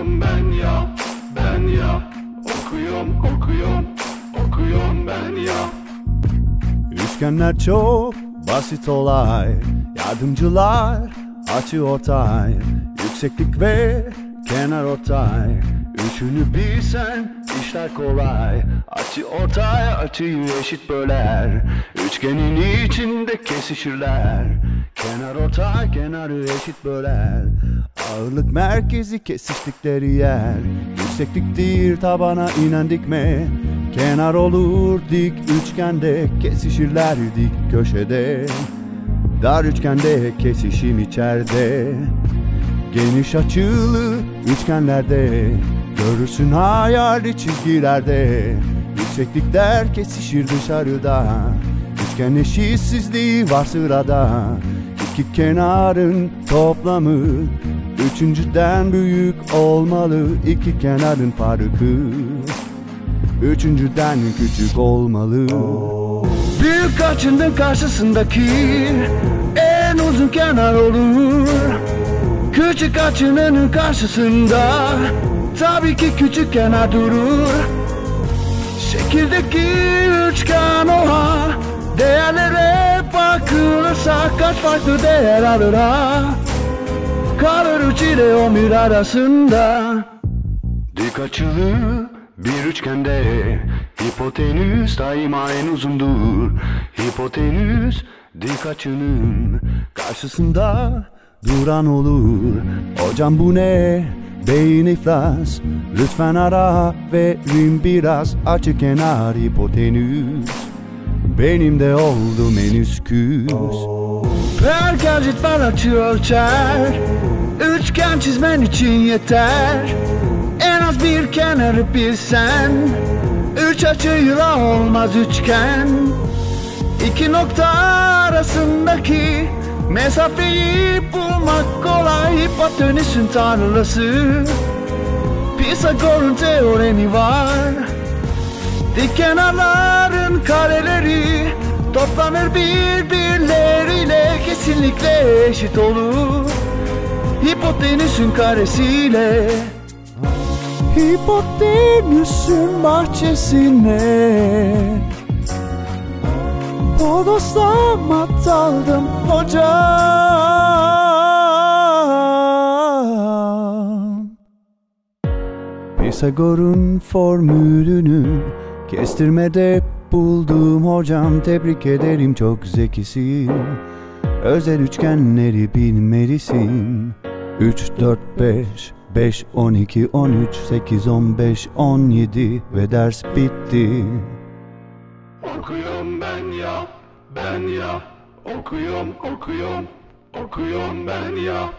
Okuyorum ben ya, ben ya. Okuyorum, okuyorum, okuyorum ben ya. Üçgenler çok basit olay. Yardımcılar açı ortay Yükseklik ve kenar ortay. Üçünü bilsen işler kolay. Açı ortay açıyı eşit böler. Üçgenin içinde kesişirler. Kenar ortay kenarı eşit böler. Ağırlık merkezi kesiştikleri yer. Yüksekliktir tabana inen dikme Kenar olur dik üçgende Kesişirler dik köşede. Dar üçgende kesişim içeride. Geniş açılı üçgenlerde Görürsün hayali çizgilerde. Yükseklikler kesişir dışarıda. Üçgen eşitsizliği var sırada. İki kenarın toplamı Üçüncüden büyük olmalı iki kenarın farkı. Üçüncüden küçük olmalı. Büyük açının karşısındaki En uzun kenar olur. Küçük açının karşısında Tabii ki küçük kenar durur. Şekildeki üçgen oha Değerlere bakılırsa kaç farklı değer alır ha Kalır üç ile on bir arasında. Dik açılı bir üçgende Hipotenüs daima en uzundur. Hipotenüs dik açının karşısında duran olur. Hocam bu ne? Beyin iflas. Lütfen ara verin biraz Açı kenar. Hipotenüs Benim de oldu menüsküs Her var açı ölçer Üçgen çizmen için yeter. En az bir kenarı bilsen Üç açıyla olmaz üçgen. İki nokta arasındaki Mesafeyi bulmak kolay. Hipotenüsün tanrısı Pisagor'un teoremi var. Dik kenarların kareleri Toplanır birbirleriyle Kesinlikle eşit olur Hipotenüsün karesiyle. Hipotenüsün bahçesine. Bodoslama daldım hocam Pisagor'un formülünü kestirmede buldum hocam. Tebrik ederim çok zekisin. Özel üçgenleri bilmelisin 3, 4, 5, 5, 12, 13, 8, 15, 17 ve ders bitti. Okuyorum ben ya, ben ya. Okuyorum, okuyorum, okuyorum ben ya